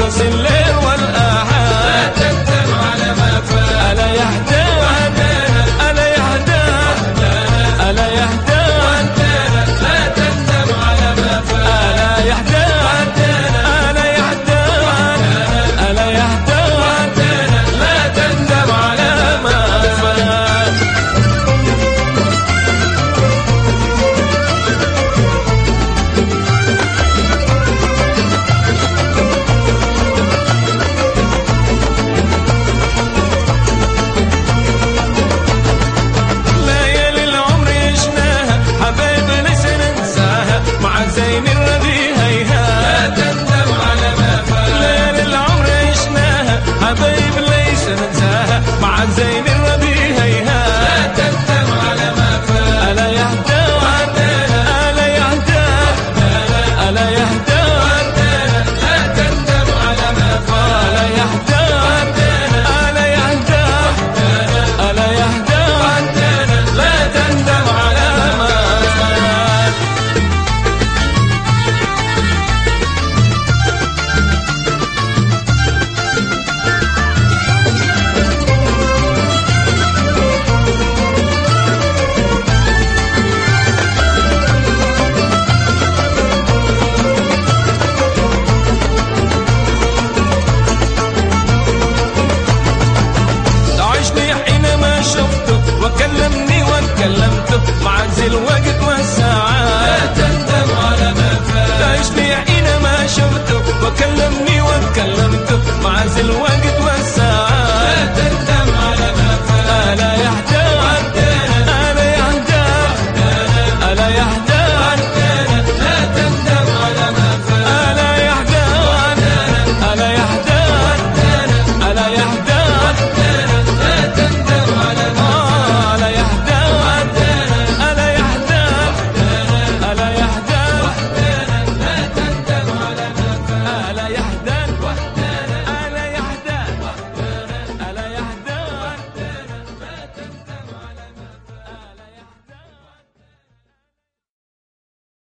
doesn't love.